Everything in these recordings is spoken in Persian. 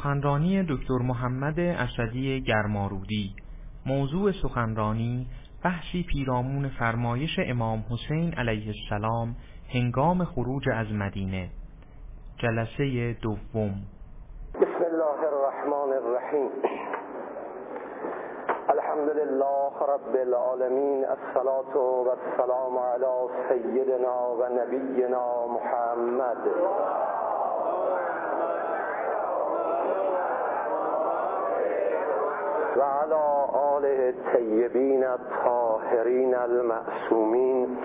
سخنرانی دکتر محمد اسدی گرمارودی. موضوع سخنرانی بحثی پیرامون فرمایش امام حسین علیه السلام هنگام خروج از مدینه. جلسه دوم. بسم الله الرحمن الرحیم. الحمد لله رب العالمین الصلاة والسلام علی سیدنا و نبینا محمد. و علی آله الطیبین الطاهرین المعصومین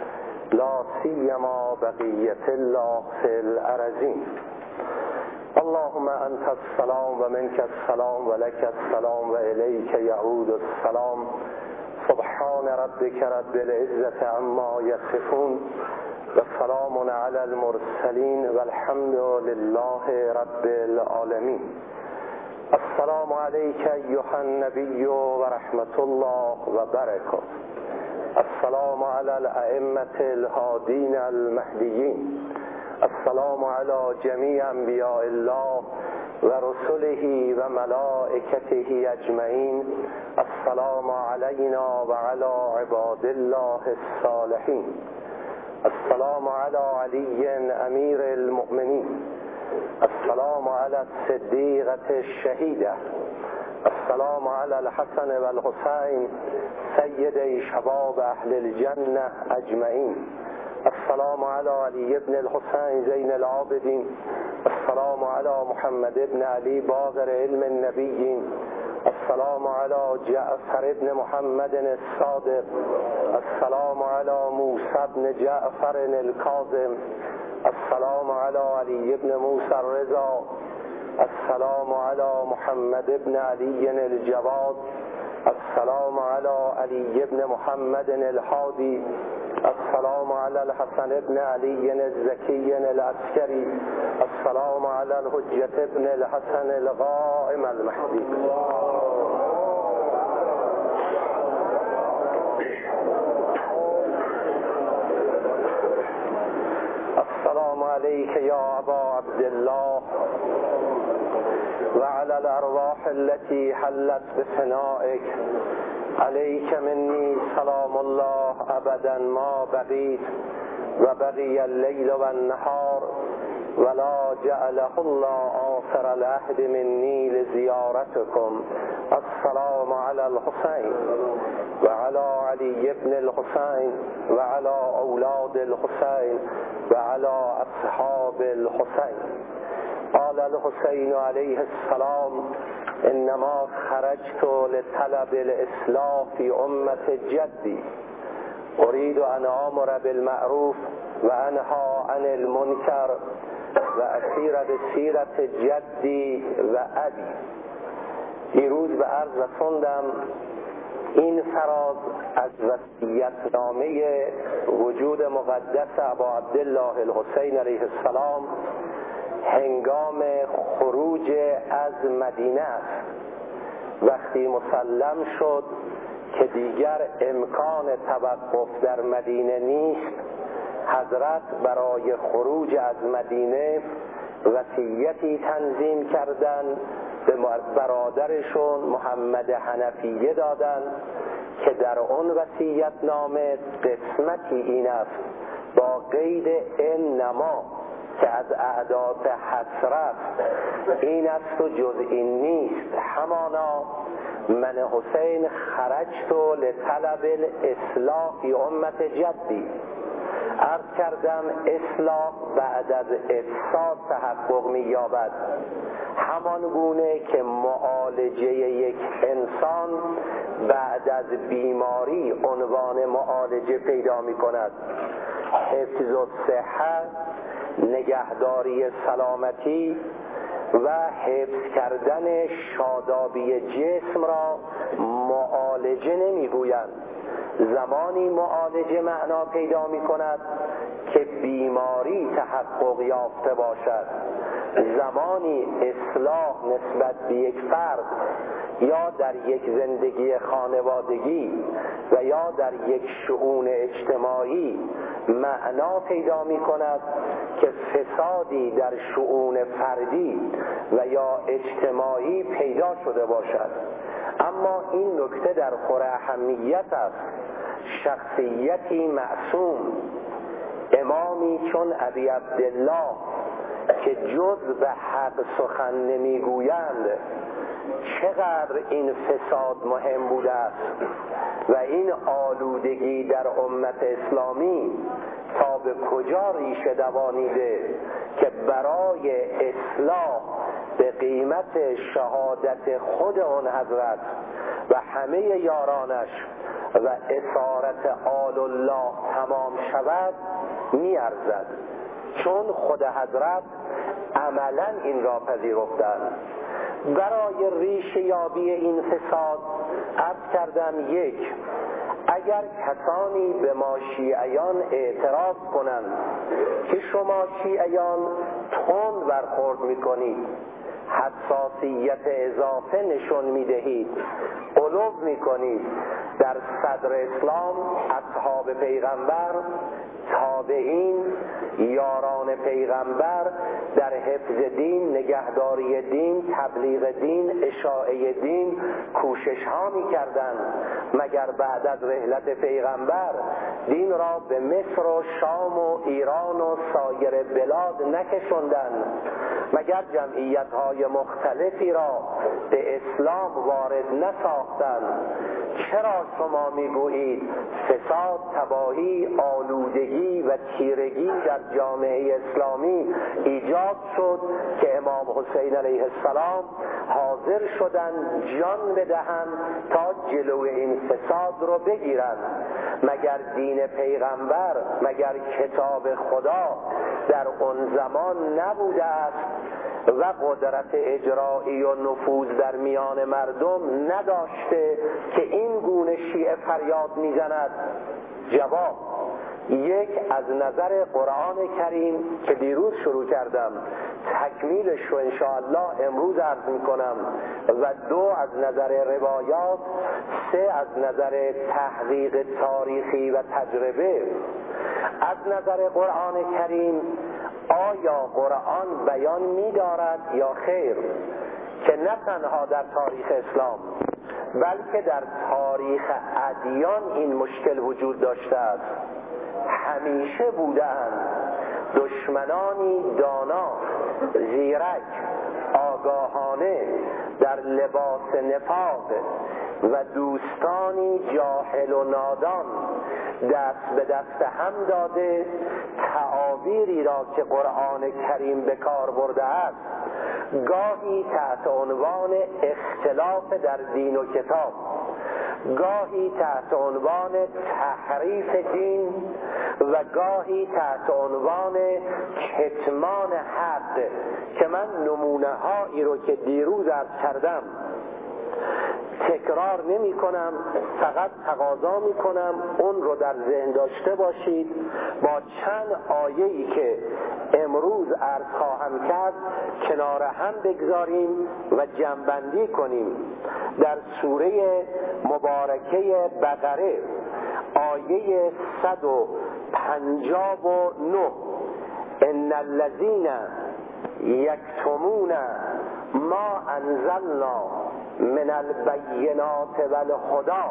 لا سیما بقیت الله فی الارزین اللهم انت السلام و منك السلام و لك السلام و الیک یعود السلام. سبحان ربك رب العزة عما يصفون و سلام علی المرسلین و الحمد لله رب العالمین. السلام عليك أيها النبي ورحمة الله وبركاته. السلام على الأئمة الهادين المهديين. السلام على جميع أنبياء الله ورسله وملائكته أجمعين. السلام علينا وعلى عباد الله الصالحين. السلام على علي أمير المؤمنين. السلام على الصديقة الشهيدة. السلام على الحسن والحسين سيدي شباب أهل الجنة أجمعين. السلام على علي بن الحسين زين العابدين. السلام على محمد بن علي باغر علم النبيين. السلام على جعفر بن محمد الصادق. السلام على موسى بن جعفر الكاظم. السلام على علي بن موسى الرضا. السلام على محمد بن علي الجواد السلام على علي بن محمد الحادي السلام على الحسن بن علي الزكي العسكري. السلام على الحجة بن الحسن الغائم المهدي السلام عليك يا أبا عبد الله. وعلى الأرواح التي حلت بفنائك عليك مني سلام الله أبدا ما بقيت وبقي الليل والنهار ولا جعله الله آخر العهد مني لزيارتكم. السلام على الحسين. وعلى علي بن الحسين وعلى أولاد الحسين وعلى أصحاب الحسين قال الحسين عليه السلام إنما خرجت لطلب الإصلاح في أمة جدي أريد أن آمر بالمعروف وأنهى عن المنكر وأسير بسيرة جدي وأبي دیروز به عرض رسوندم این فراز از وصیتنامه وجود مقدس ابا عبدالله الحسین علیه السلام هنگام خروج از مدینه است. وقتی مسلم شد که دیگر امکان توقف در مدینه نیست حضرت برای خروج از مدینه وصیتی تنظیم کردند به برادرشون محمد حنفیه دادن که در اون وسیعت نامه قسمتی این است با قید انما که از اعداد حسرت این است و جز این نیست. همانا من حسین خرجت لطلب الاصلاح امت جدی. عرض کردم اصلاح بعد از افساد تحقق می یابد همان گونه که معالجه یک انسان بعد از بیماری عنوان معالجه پیدا می کند حفظ و صحت نگهداری سلامتی و حفظ کردن شادابی جسم را معالجه نمی‌گویند. زمانی معالجه معنا پیدا می کند که بیماری تحقق یافته باشد. زمانی اصلاح نسبت به یک فرد یا در یک زندگی خانوادگی و یا در یک شعون اجتماعی معنا پیدا می کند که فسادی در شعون فردی و یا اجتماعی پیدا شده باشد. اما این نکته در خور اهمیت است شخصیتی معصوم. امامی چون ابی عبدالله که جز به حق سخن نمی‌گویند چقدر این فساد مهم بوده است و این آلودگی در امت اسلامی تا به کجا ریشه دوانیده که برای اصلاح به قیمت شهادت خود آن حضرت و همه یارانش و اسارت آل الله تمام شود میارزد. چون خود حضرت عملا این را پذیرفتند. برای ریشه یابی این فساد عرض کردم یک اگر کسانی به ما شیعیان اعتراض کنند که شما شیعیان تند برخورد می‌کنید حساسیت اضافه نشون می‌دهید. علو می‌کنید. در صدر اسلام اصحاب پیغمبر تابعین یاران پیغمبر در حفظ دین نگهداری دین تبلیغ دین اشاعه دین کوشش ها می کردن مگر بعد از رحلت پیغمبر دین را به مصر و شام و ایران و سایر بلاد نکشندن مگر جمعیت های مختلفی را به اسلام وارد نساختند. چرا شما می‌گویید فساد تباهی آلودگی و تیرگی در جامعه اسلامی ایجاد شد که امام حسین علیه السلام حاضر شدن جان بدهند تا جلو این فساد رو بگیرند. مگر دین پیغمبر مگر کتاب خدا در اون زمان نبوده است و قدرت اجرایی و نفوذ در میان مردم نداشته که این گونه شیعه فریاد می‌زند. جواب یک از نظر قرآن کریم که دیروز شروع کردم تکمیلش رو انشاءالله امروز عرض می کنم و دو از نظر روایات سه از نظر تحقیق تاریخی و تجربه. از نظر قرآن کریم آیا قرآن بیان می دارد یا خیر؟ که نه تنها در تاریخ اسلام بلکه در تاریخ ادیان این مشکل وجود داشته است. همیشه بودند دشمنانی دانا زیرک آگاهانه در لباس نفاق و دوستانی جاهل و نادان دست به دست هم داده تعابیری را که قرآن کریم به کار برده است گاهی تحت عنوان اختلاف در دین و کتاب گاهی تحت عنوان تحریف دین و گاهی تحت عنوان کتمان حق که من نمونه هایی رو که دیروز از کردم تکرار نمی کنم. فقط تقاضا می کنم. اون رو در ذهن داشته باشید. با چند آیه ای که امروز عرض خواهم کرد کنار هم بگذاریم و جنبندی کنیم. در سوره مبارکه بقره آیه 159 ان الذين یکتمون ما انزلنا. من البینات والهدا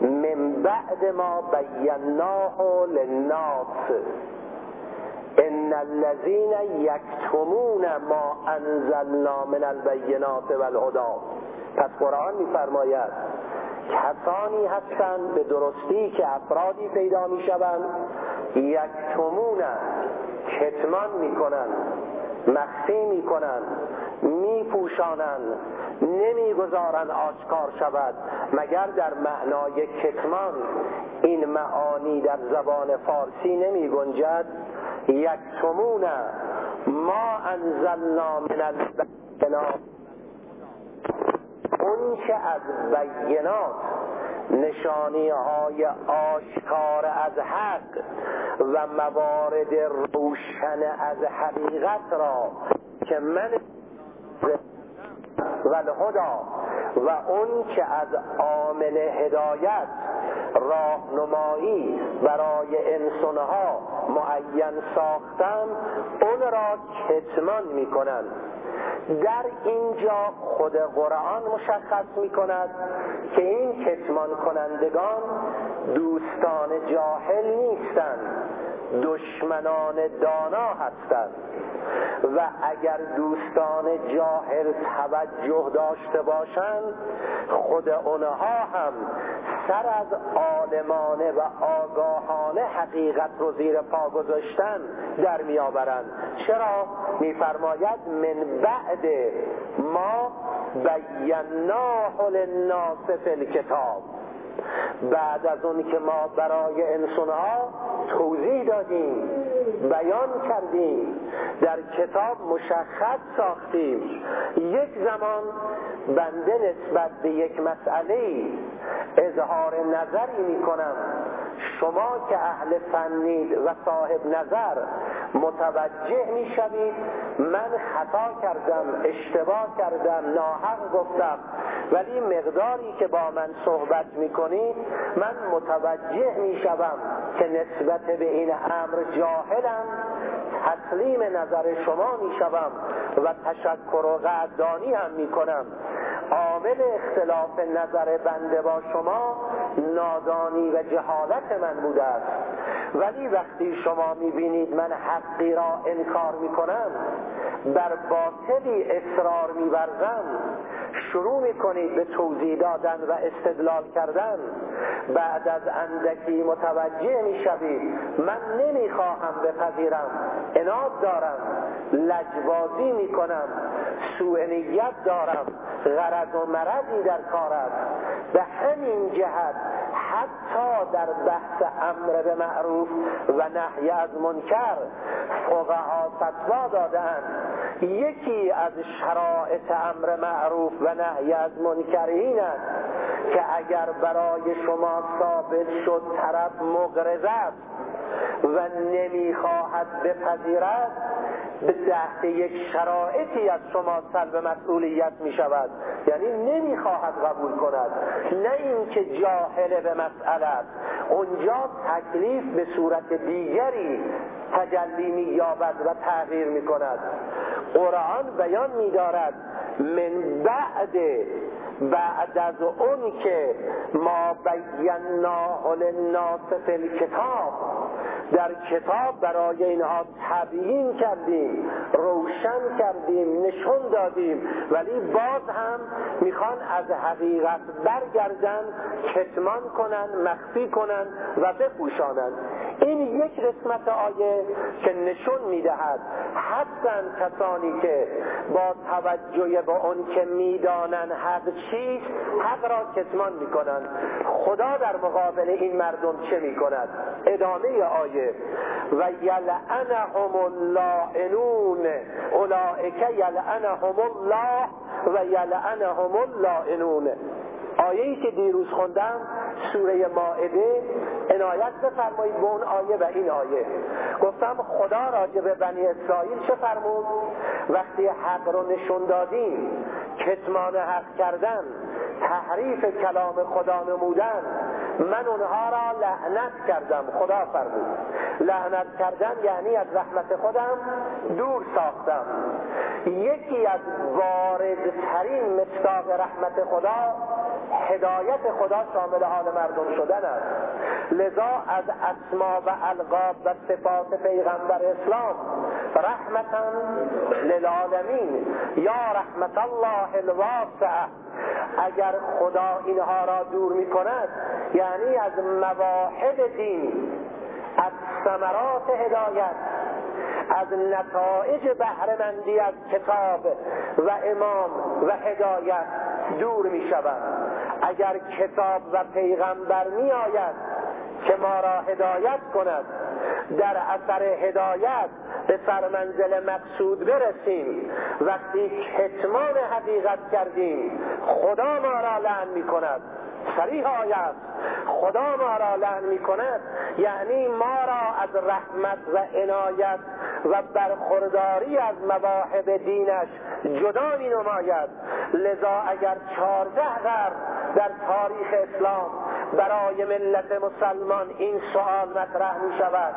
من بعد ما بیناه للناس. ان الذين یکتمون ما انزلنا من البینات والهدا پس قرآن میفرماید کسانی هستند به درستی که افرادی پیدا می‌شوند یکتمون کتمان می‌کنند مخفی می‌کنند میپوشانند. نمی‌گذارند آشکار شود. مگر در معنای کتمان این معانی در زبان فارسی نمی گنجد یکتمون ما انزلنا من البینات. اون که از بینات نشانی های آشکار از حق و موارد روشن از حقیقت را که من و الهدا و اون که از عامل هدایت راهنمایی برای انسانها معین ساختم اون را کتمان می‌کنند در اینجا خود قرآن مشخص می کند که این کتمان کنندگان دوستان جاهل نیستند. دشمنان دانا هستند. و اگر دوستان جاهل توجه داشته باشند خود اونها هم سر از عالمانه و آگاهانه حقیقت رو زیر پا گذاشتن در میآورند. چرا؟ میفرماید من بعد ما بیناه للناس فی الکتاب. بعد از اون که ما برای انسانها توضیح دادیم بیان کردیم در کتاب مشخص ساختیم یک زمان بنده نسبت به یک مسئله اظهار نظری می کنم شما که اهل فنید و صاحب نظر متوجه می شوید من خطا کردم اشتباه کردم ناحق گفتم. ولی مقداری که با من صحبت می کنید من متوجه می شوم که نسبت به این امر جاهلم. تسلیم نظر شما می شوم و تشکر و قدردانی هم می کنم عامل اختلاف نظر بنده با شما نادانی و جهالت من بوده است. ولی وقتی شما می‌بینید من حقی را انکار می‌کنم بر باطلی اصرار میورزم شروع می‌کنید به توضیح دادن و استدلال کردن بعد از اندکی متوجه می‌شوید من نمی‌خواهم بپذیرم اناد دارم لجبازی می‌کنم سوء نیت دارم غرض و مرضی در کار است. به همین جهت حتی در بحث امر به معروف و نهی از منکر فقها فتوا دادن یکی از شرایط امر معروف و نهی از منکر این است که اگر برای شما ثابت شد طرف مغرض و نمی‌خواهد بپذیرد به تحت یک شرایطی از شما سلب مسئولیت می شود یعنی نمی‌خواهد قبول کند. نه اینکه جاهل به مسئله اونجا تکلیف به صورت دیگری تجلی یابد و تغییر می کند قرآن بیان می دارد من بعد بعد از اون که ما بیناه للناس فی الکتاب. در کتاب برای اینها تبیین کردیم روشن کردیم نشون دادیم. ولی باز هم می‌خوان از حقیقت برگردن کتمان کنن مخفی کنن و بپوشانند این یک قسمت آیه که نشون می‌دهد هستند کسانی که با توجه به اون که می‌دانن حق چیست حق را کتمان می‌کنند. خدا در مقابل این مردم چه می‌کند؟ ادامه آیه. و یلعنهم اللائنون. اولئک یلعنهم الله و یلعنهم اللائنون. آیه ای که دیروز خوندم سوره ماعده عنایت بفرمایید به اون آیه و این آیه. گفتم خدا راجع به بنی اسرائیل چه فرمود؟ وقتی حق رو نشون دادیم کتمان حق کردن تحریف کلام خدا نمودن من اونها را لعنت کردم خدا فرمود. لعنت کردن یعنی از رحمت خودم دور ساختم. یکی از واردترین مصداق رحمت خدا هدایت خدا شامل حال مردم شدن است. لذا از اسما و القاب و صفات پیغمبر اسلام رحمتا للعالمین. یا رحمت الله الواسعه. اگر خدا اینها را دور می کند یعنی از مواحد دین از ثمرات هدایت از نتایج بهرهمندی از کتاب و امام و هدایت دور می شود اگر کتاب و پیغمبر می آید که ما را هدایت کند در اثر هدایت به سرمنزل مقصود برسیم. وقتی کتمان حقیقت کردیم خدا ما را لعن می کند صریح آید خدا ما را لعن می کند یعنی ما را از رحمت و عنایت و برخورداری از مواهب دینش جدا می نماید لذا اگر چهارده قرن در تاریخ اسلام برای ملت مسلمان این سوال مطرح می شود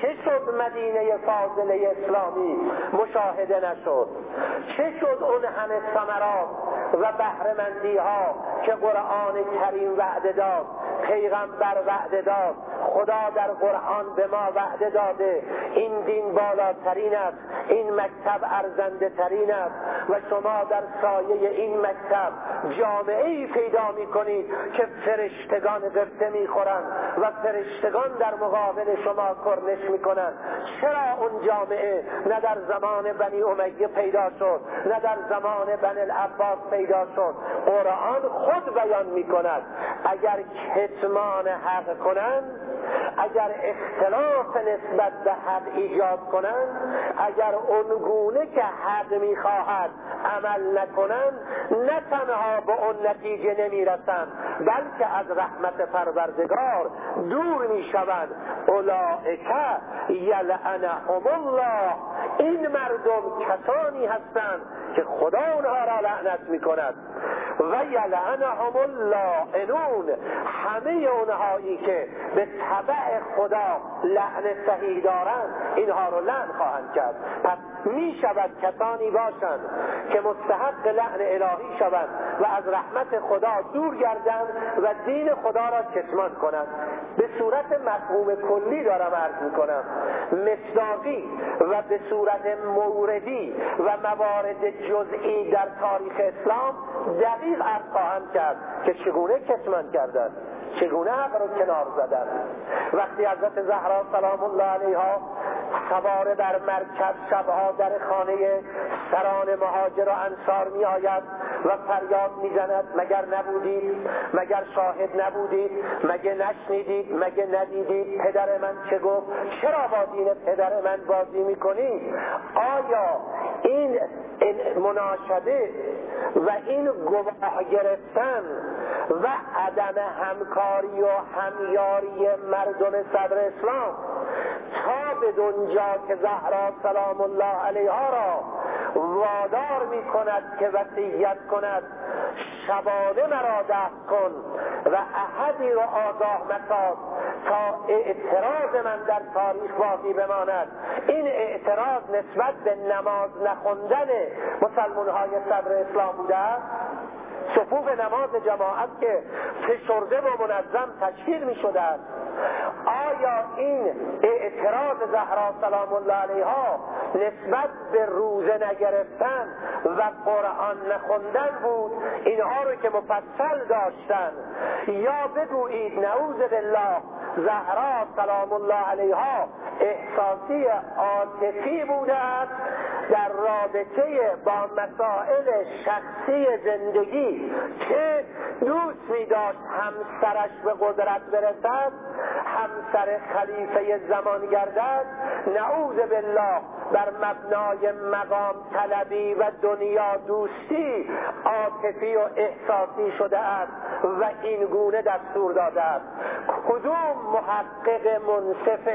چه شد مدینه فاضله اسلامی؟ مشاهده نشد. چه شد اون همه ثمرات و بهرهمندی ها که قرآن کریم وعده داد؟ پیغمبر وعده داد. خدا در قرآن به ما وعده داده. این دین بالاترین است. این مکتب ارزنده ترین است. و شما در سایه این مکتب جامعه ای پیدا می کنید که فرشتگان قبطه می خورند و فرشتگان در مقابل شما کرنش می کنند چرا اون جامعه نه در زمان بنی امیه پیدا شد نه در زمان بنی العباس پیدا شد؟ قرآن خود بیان می کند اگر کتمان حق کنند اگر اختلاف نسبت به حد ایجاد کنند اگر اونگونه که حد می‌خواهد عمل نکنند نه تنها به اون نتیجه نمی‌رسند بلکه از رحمت پروردگار دور می‌شوند. اولئک یلعنهم الله. این مردم کسانی هستند که خدا اونها را لعنت می‌کند. و یلعنهم اللائنون همه اونهایی که به طبع خدا لعن صحیح دارند اینها رو لعن خواهند کرد. پس می شود کسانی باشند که مستحق لعن الهی شوند و از رحمت خدا دور گردند و دین خدا را کتمان کنند. به صورت مفهوم کلی دارم عرض می کنم مصداقی و به صورت موردی و موارد جزئی در تاریخ اسلام دقیق عرض خواهند کرد که چگونه کتمان کردند چگونه حق رو کنار زدن؟ وقتی حضرت زهرا سلام الله علیها سوار بر مرکب شبها در خانه سران مهاجر و انصار می آید و فریاد می‌زند مگر نبودید؟ مگر شاهد نبودید؟ مگه نشنیدید؟ مگه ندیدید؟ پدر من چه گفت؟ چرا با دین پدر من بازی می‌کنید؟ آیا این مناشده و این گواه گرفتن و عدم همکاری و همیاری مردم صدر اسلام تا به دنجا که زهرا سلام الله علیها را وادار می کند که وسیعت کند. شبانه مرا دست کن و احدی رو آگاه مساز تا اعتراض من در تاریخ باقی بماند. این اعتراض نسبت به نماز نخوندن مسلمان های صدر اسلام بوده صفوف نماز جماعت که فشرده و منظم تشکیل می شده است آیا این اعتراض زهرا سلام الله علیها نسبت به روزه نگرفتن و قرآن نخوندن بود؟ اینها رو که مفصل داشتن. یا بگویید نعوذ بالله زهرا سلام الله علیها احساسی عاطفی بوده است در رابطه با مسائل شخصی زندگی که دوست می داشت همسرش به قدرت برسد همسر خلیفه زمان گردد. نعوذ بالله بر مبنای مقام طلبی و دنیا دوستی عاطفی و احساسی شده است و این گونه دستور داده است. کدوم محقق منصف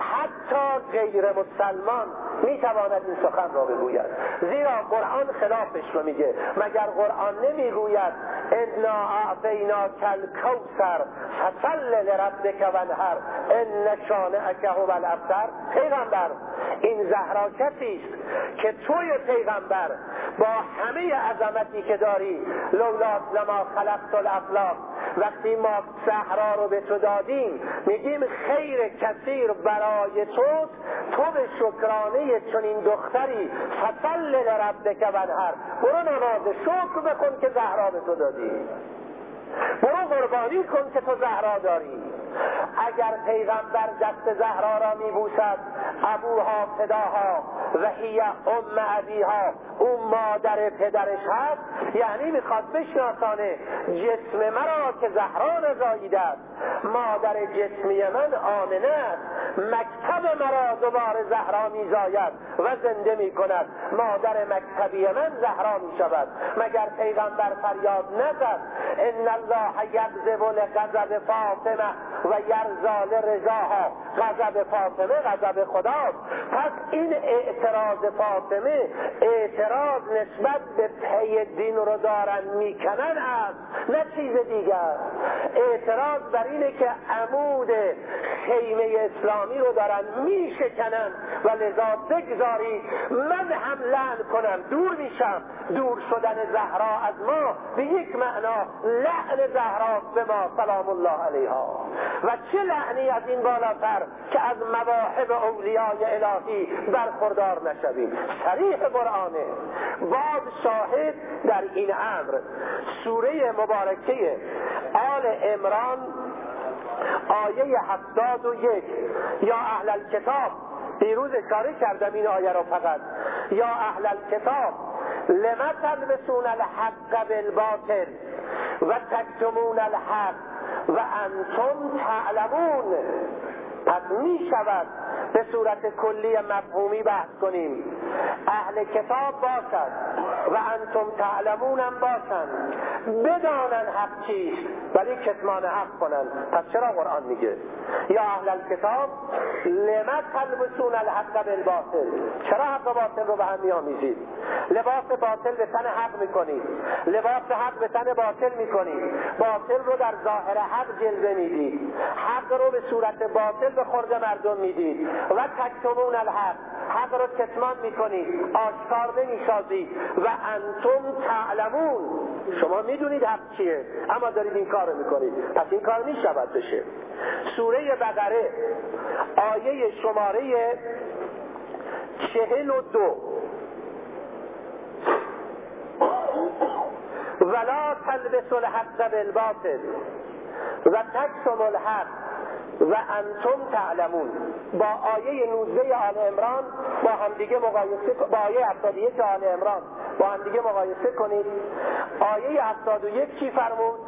حتی غیر مسلمان می‌تواند این سخن را بگوید؟ زیرا قرآن خلافش رو میگه. مگر قرآن نمی‌گوید انا اعطینا کل کوسر فصل لربک ونهر ان شانعک هو الابتر پیغمبر این زهرا کسی که توی پیغمبر با همه عظمتی که داری لولا لما خلقت الافلاق وقتی ما صحرا رو به تو دادیم میگیم خیر کثیر برای تو تو به شکرانه چنین دختری فصل لربک ونهر برو نماز شکر بکن که زهرا به تو دادی. برو قربانی کن که تو زهرا داری. اگر پیغمبر دست زهرا را میبوسد ابوها پداها و هی ام ابیها اون مادر پدرش هست یعنی می‌خواد بشناسانه جسم مرا که زهرا نزاییده است. مادر جسمی من آمنه است. مکتب مرا دوباره زهرا میزاید و زنده می‌کند. مادر مکتبی من زهرا می‌شود. مگر پیغمبر فریاد نزد؟ ان الله یغضب لغضب فاطمه و یرزال رضاها غضب فاطمه غضب خداست پس این اعتراض فاطمه اعتراض نسبت به پی دین رو دارن می‌کنن است نه چیز دیگر اعتراض بر اینه که عمود خیمه اسلامی رو دارن میشکنن و لذا بگذارید من هم لعن کنم دور میشم دور شدن زهرا از ما به یک معنا لعن زهرا به ما سلام الله علیها. و چه لعنی از این بالاتر که از مواهب اولیای الهی برخوردار نشویم؟ صریح قرآنه بعد شاهد در این امر. سوره مبارکه آل امران آیه هفتاد و یک. یا اهل الکتاب دیروز اشاره کردم این آیه رو فقط. یا اهل الکتاب لما تلبسون الحق بالباطل و تکتمون الحق و انتم تعلمون پس می شود به صورت کلی مفهومی بحث کنیم. اهل کتاب باشد و انتم تعلمونم باشند. بدانن حق چیست ولی کتمان حق کنن پس چرا قرآن میگه؟ یا اهل الکتاب لما تلبسون الحق بالباطل؟ چرا حق باطل رو به هم میآمیزید؟ لباس باطل به تن حق می‌کنید. لباس حق به تن باطل می‌کنید. باطل رو در ظاهر حق جلوه می‌دید. حق رو به صورت باطل به خورد مردم می‌دید و تکتمون الحق. حق رو کتمان می‌کنید آشکار نمی‌سازید و انتم تعلمون. شما می‌دونید حق چیه اما دارید این کار می‌کنید. پس این کار می‌شود بشه. سوره بقره آیه شماره چهل و دو. ولا تلبس الحق بالباطل. و تکتم الحق. و انتم تعلمون. با آیه 19 آل امران با همدیگه مقایسه با آیه 71 آل امران با همدیگه مقایسه کنید. آیه 71 چی فرمود؟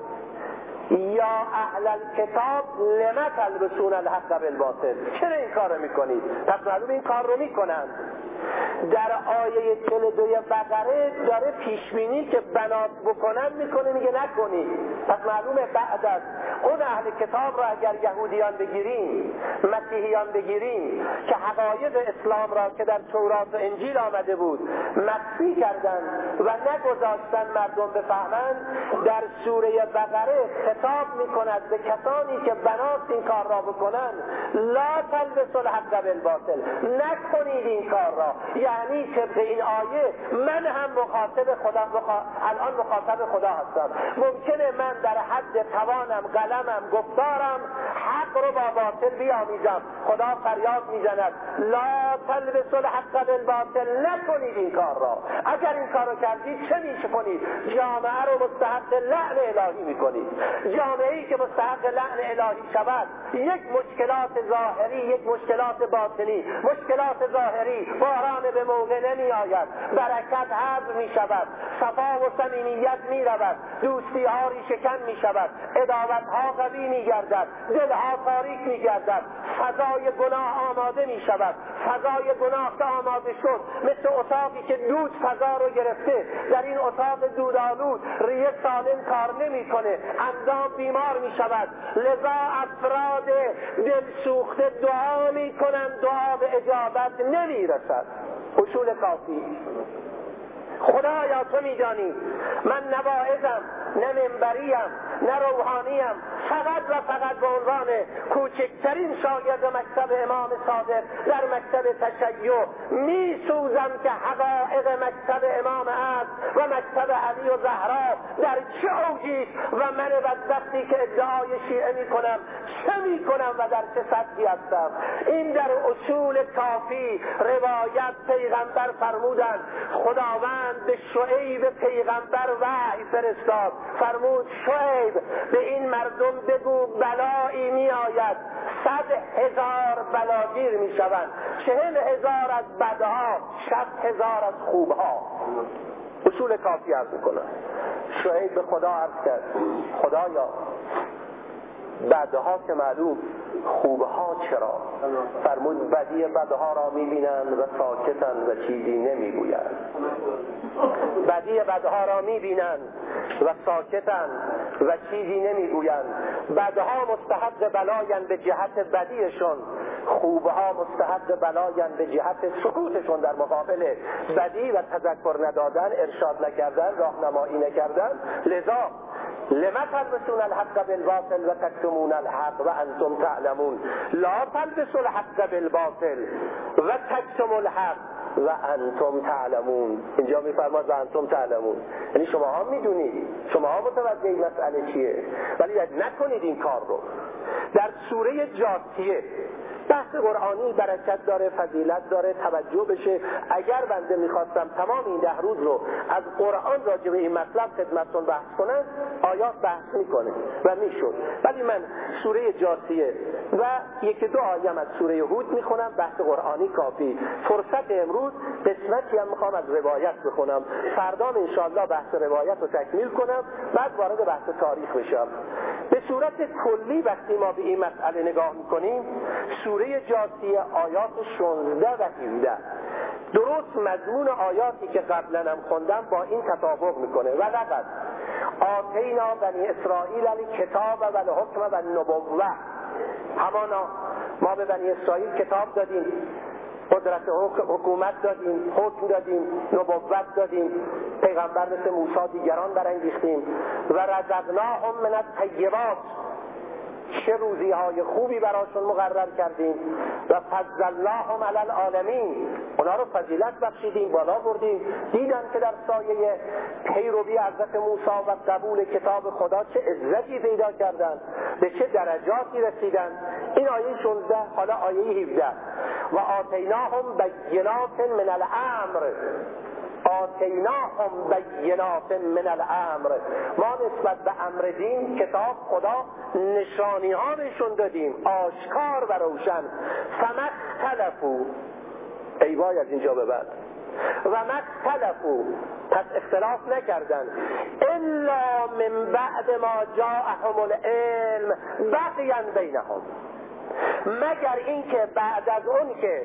یا اهل الکتاب لما تلبسون الحق بالباطل. چرا این کار رو می‌کنید؟ پس معلوم این کار رو می‌کنند در آیه 42 بقره داره پیشبینی که بنات بکنن می‌کنه میگه نکنید پس معلومه بعد از خود اهل کتاب را اگر یهودیان بگیریم مسیحیان بگیریم که حقایق اسلام را که در تورات و انجیل آمده بود مخفی کردن و نگذاشتن مردم بفهمند در سوره بقره خطاب می‌کند به کسانی که بنات این کار را بکنند لا تلبسوا الحق بالباطل. نکنید این کار را. یعنی طبق این آیه من هم مخاطب خدا الان مخاطب خدا هستم. ممکنه من در حد توانم قلمم گفتارم حق رو با باطل بیامیزم. خدا فریاد می‌زند. لا تلبسوا الحق بالباطل نکنید این کار را. اگر این کار رو کردید چه کنید؟ جامعه رو مستحق لعن الهی می‌کنید. جامعه ای که مستحق لعن الهی شود یک مشکلات ظاهری یک مشکلات باطنی. مشکلات ظاهری باران به موقع نمی آید برکت حذف می شود صفا و صمیمیت می رود دوستی ها شکن می شود اداوت ها قوی می گردد دل ها تاریک می گردد فضای گناه آماده می شود. فضای گناه که آماده شد. مثل اتاقی که دود فضا رو گرفته. در این اتاق دودآلود ریه سالم کار نمی‌کنه اندام بیمار می شود. لذا افراد دل سوخته دعا می کنند دعا به اجابت نمی رسد. اصول کافی. خدایا تو میدانی من نه واعظم نه منبریم. نه روحانیم فقط و فقط به عنوان کوچکترین شاگرد مکتب امام صادق در مکتب تشیع می سوزم که حقایق مکتب امام است و مکتب علی و زهرا در چه اوجی و من بدبختی که ادعای شیعه می کنم چه می کنم و در چه سطحی هستم. این در اصول کافی روایت پیغمبر فرمودن خداوند به شعیب پیغمبر وحی فرستاد. فرمود شعیب به این مردم بگو بلایی می آید صد هزار بلاگیر می شوند چهل هزار از بدها شد هزار از خوبها. اصول کافی عرض می‌کنم. شعیب به خدا عرض کرد. خدایا بدها که معلوم خوب‌ها چرا؟ فرمود بدی بدها را می‌بینند و ساکتند و چیزی نمی‌گویند. بدی بدها را می‌بینند و ساکتند و چیزی نمی‌گویند. بدها مستحق بلایند به جهت بدیشون خوبها مستحق بلایند به جهت سکوتشون در مقابل بدی و تذکر ندادن ارشاد نکردن راهنمایی نکردن. لذا لما تلبسون الحق بالباطل و تکتمون الحق و انتم تعلمون. لا تلبسوا الحق بالباطل و الحق و انتم تعلمون. اینجا میفرماد و انتم تعلمون. یعنی شما ها می‌دونید. شما ها متوجه این مسئله چیه. ولی نکنید این کار رو. در سوره جاتیه بحث قرآنی برکت داره فضیلت داره توجه بشه. اگر بنده می‌خواستم تمام این ده روز رو از قرآن راجع به این مطلب خدمتتون بحث کنم آیات بحث می‌کنه و می‌شد. ولی من سوره جاسیه و یکی دو آیم از سوره هود می‌خونم بحث قرآنی کافی. فرصت امروز قسمتی هم می‌خوام از روایت بخونم. فردا انشاءالله بحث روایت رو تکمیل کنم. بعد وارد بحث تاریخ بشم. به صورت کلی وقتی ما به این مسئله نگاه می‌کنیم سوره جاسیه آیات 16 و 17 درست مضمون آیاتی که قبلا هم خوندم با این تطابق می‌کنه. و لقد آتینا بنی اسرائیل علی کتاب و الحکم و النبوه همانا ما به بنی اسرائیل کتاب دادیم قدرت حکومت دادیم حکم دادیم نبوت دادیم پیغمبر مثل موسی دیگران برانگیختیم. و رزقناهم من الطیبات. چه روزی های خوبی براشون مقرر کردیم و فضلناهم علی العالمین. اونا رو فضیلت بخشیدیم بالا بردیم. دیدن که در سایه پیروی حضرت موسی و قبول کتاب خدا چه عزتی پیدا کردن به چه درجاتی رسیدن این آیه 16 حالا آیه 17 و آتیناهم بینات من الامر. آتیناهم بینات من الامر. ما نسبت به امر دین کتاب خدا نشانی ها بهشون دادیم. آشکار و روشن. فمختلفو ای وای از اینجا به بعد. و مختلفو پس اختلاف نکردن. الا من بعد ما جاءهم العلم. بقیا بینهم. مگر اینکه بعد از اون که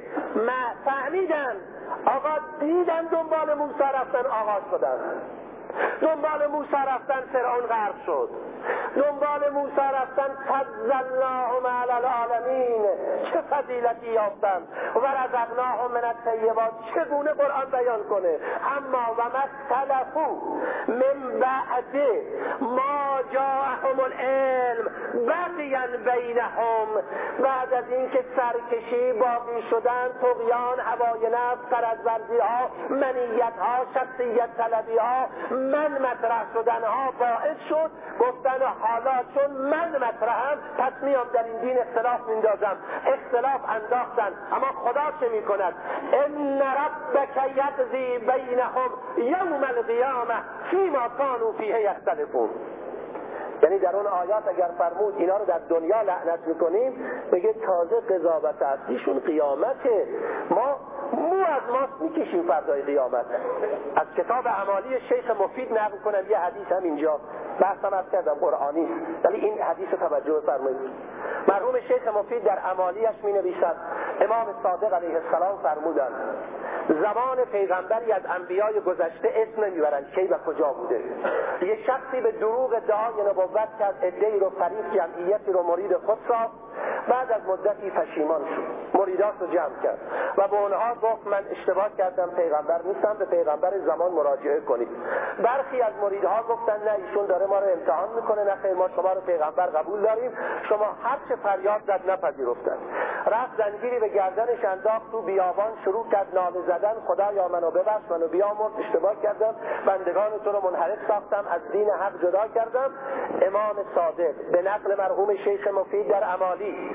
فهمیدن آقا دیدن دنبال موسی رفتن آغاز شدن. دنبال موسی رفتن فرعون غرق شد. دنبال موسی رفتن فضلناهم علی العالمین. چه فضیلتی یافتن و رزقناهم من الطیبات. چگونه قرآن بیان کنه؟ اما و مختلفو من بعد ما جاءهم العلم. بقیا بینهم. بعد از اینکه سرکشی باقی شدن تقیان هوای نفس فرزورزی ها منیت ها شخصیت طلبی ها من مطرح شدن ها باعث شد. گفتن حالا چون من مطرحم پس میام در این دین اختلاف میندازم. اختلاف انداختن. اما خدا چه می‌کند؟ ان ربک یقضی بینهم یوم القیامه فیما کانوا فیه یختلفون. یعنی در اون آیات اگر فرمود اینا رو در دنیا لعنت می‌کنیم بگه تازه قضاوت اصلیشون قیامته. ما مو از ماست می‌کشیم فردای قیامت. از کتاب اعمالی شیخ مفید نقل کنم یه حدیث هم اینجا بحثم از کردم قرآنی. ولی این حدیث توجه بفرمایید. مرحوم شیخ مفید در اعمالیش می نویسد امام صادق علیه السلام فرمودند زمان پیغمبری از انبیای گذشته اسم نمی‌برند کی و کجا بوده. یه شخصی به دروغ دعای نبوت کرد ادهی رو فریق جمعیتی رو مرید خود را بعد از مدتی پشیمان شد. مریدات رو جمع کرد. و به اونها گفت من اشتباه کردم پیغمبر نیستم به پیغمبر زمان مراجعه کنید. برخی از مریدها گفتن نه ایشون داره ما رو امتحان می‌کنه نه ما شما رو پیغمبر قبول داریم. شما هر چه فریاد زد نپذیرفتن رفت زنجیری به گردنش انداخت تو بیابان شروع کرد ناله زدن خدا منو ببخش منو بیامرد اشتباه کردم بندگان تو رو منحرف ساختم از دین حق جدا کردم. امام صادق به نقل مرحوم شیخ مفید در امالی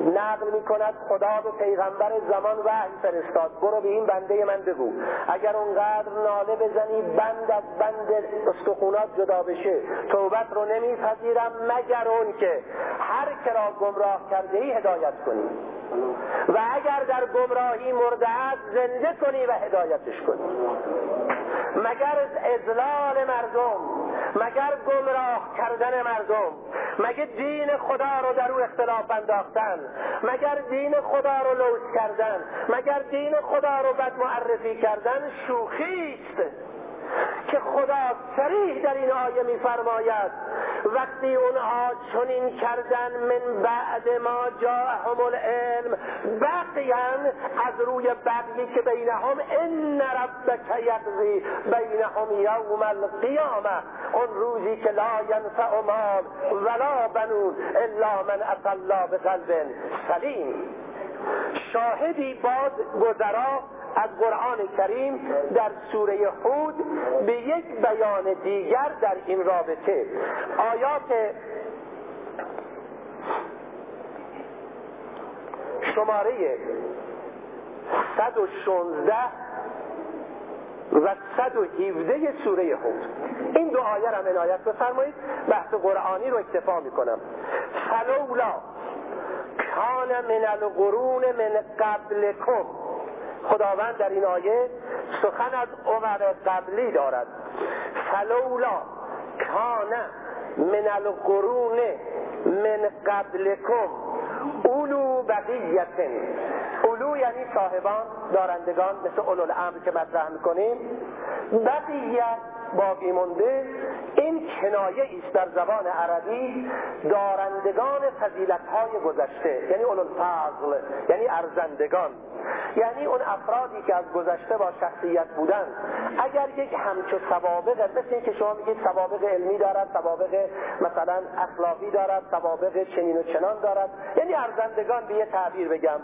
نقل می کند خدا به پیغمبر زمان وحی فرستاد. برو به این بنده من بگو. اگر اونقدر ناله بزنی بند از بند استخونات جدا بشه. توبت رو نمیپذیرم مگر اون که هر کرا گمراه کرده ای هدایت کنی. و اگر در گمراهی مرده است زنده کنی و هدایتش کنی. مگر ازلال مردم مگر گمراه کردن مردم؟ مگه دین خدا رو در او اختلاف انداختن؟ مگر دین خدا رو لوس کردن؟ مگر دین خدا رو بد معرفی کردن؟ شوخی است. که خدا سریح در این آیه میفرماید وقتی اونها چنین کردن من بعد ما جاءهم العلم بقیان از روی بقیی که بینهم ان ربک یقضی بینهم یوم القیامه. اون روزی که لا ینفع مال ولا بنون الا من اتی الله بقلب سلیم. شاهدی باز گذرا از قرآن کریم در سوره حود به یک بیان دیگر در این رابطه. آیات شماره 116 و 117 سوره حود. این دو آیه را عنایت بفرمایید. بحث قرآنی رو اکتفا می‌کنم. فلولا کان من القرون من قبلکم. خداوند در این آیه سخن از عمر قبلی دارد. فلولا کان من القرون من قبلکم اولو بقیت اولو یعنی صاحبان دارندگان مثل اولو الامر که مطرح می‌کنیم. بقیت باقی مونده این کنایه است در زبان عربی دارندگان فضیلت های گذشته یعنی اولو الفضل یعنی ارزندگان. یعنی اون افرادی که از گذشته با شخصیت بودن اگر یک همچو سوابق مثل اینکه شما میگید سوابق علمی دارد سوابق مثلا اخلاقی دارد سوابق چنین و چنان دارد یعنی ارزندگان به یه تعبیر بگم.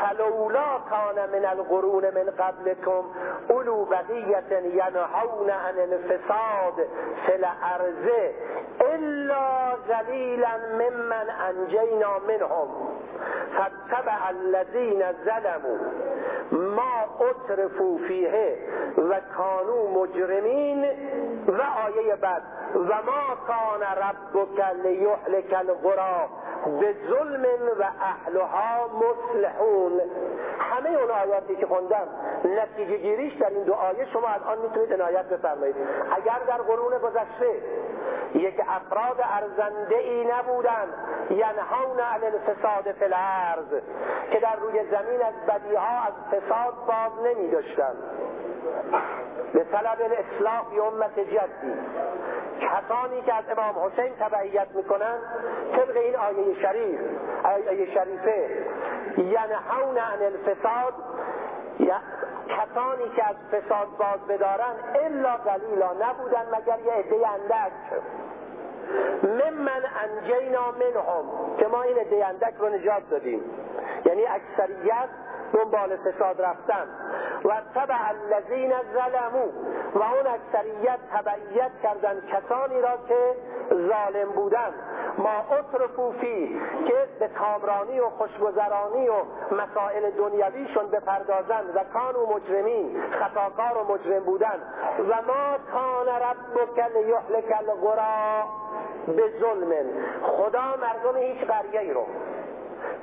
فلولا کان من القرون من قبلكم اولو بقیت ینهون عن الفساد فی الارض الا قلیلا ممن انجینا منهم. فتبع الذین ظلموا 羡慕。ما اطرفوا فیه و کانو مجرمین و آیه بعد. و ما کان ربک لیهلک القرى به ظلم و اهلها مصلحون. همه اون آیاتی که خوندم نتیجه گیریش در این دو آیه شما الان می‌تونید عنایت بفرمایید. اگر در قرون گذشته یک افراد ارزنده ای نبودن ینهون عن الفساد فی که در روی زمین از بدیها از فساد باز نمی داشتن. به طلب الاصلاح امت جدی. کسانی که از امام حسین تبعیت می‌کنن طبق این آیه شریف آیه شریفه ینهون عن الفساد کسانی که از فساد باز بدارن الا قلیلا نبودن مگر یه عده اندک. ممن انجینا منهم که ما این عده اندک رو نجات دادیم. یعنی اکثریت دنبال فساد رفتن. و تبع الذین ظلمو و اون اکثریت تبعیت کردن کسانی را که ظالم بودن. ما اطرفو فی که به کامرانی و خوشگذرانی و مسائل دنیویشون بپردازن و کانو مجرمین خطاکار و مجرم بودن. و ما کان ربک لیهلک القرا به ظلم. خدا مردم هیچ قریه ای رو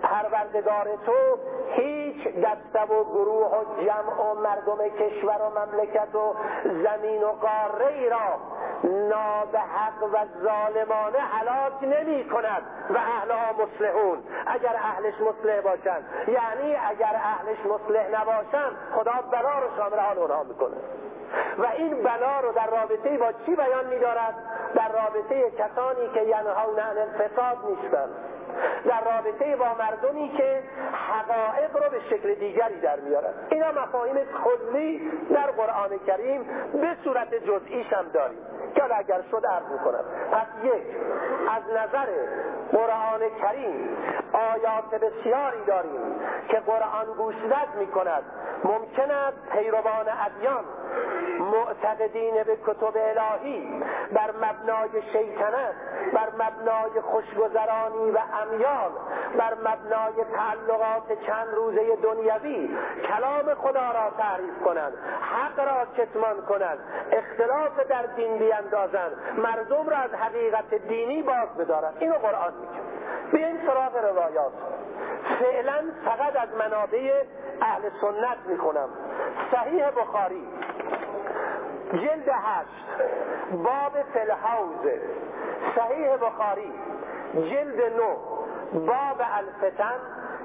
پروردگار تو هیچ دسته و گروه و جمع و مردم کشور و مملکت و زمین و قاره ای را نابحق و ظالمانه حلاک نمی کند و اهلها مصلحون. اگر اهلش مصلح باشند یعنی اگر اهلش مصلح نباشند خدا بلا رو شامل حال اونها می‌کنه. و این بلا رو در رابطه با چی بیان میدارد؟ در رابطه کسانی که ینهون عن الفساد نیستند. در رابطه با مردمی که حقایق رو به شکل دیگری در میارن. اینا مفاهیم کلی در قرآن کریم به صورت جزئیش هم داریم. که اگر شد عرض می‌کنم. پس یک از نظر قرآن کریم آیات بسیاری داریم که قرآن گوشزد می‌کند. ممکن است پیروان ادیان معتقدین به کتب الهی بر مبنای شیطنت بر مبنای خوشگذرانی و امیال بر مبنای تعلقات چند روزه دنیوی کلام خدا را تعریف کنند حق را کتمان کنند اختلاف در دین بیندازند مردم را از حقیقت دینی باز بدارند اینو قرآن میگه. بیاین سراغ روایات. فعلا فقط از منابع اهل سنت می‌کنم صحیح بخاری. جلد هشت. باب فلحوز صحیح بخاری. جلد نو. باب الفتن.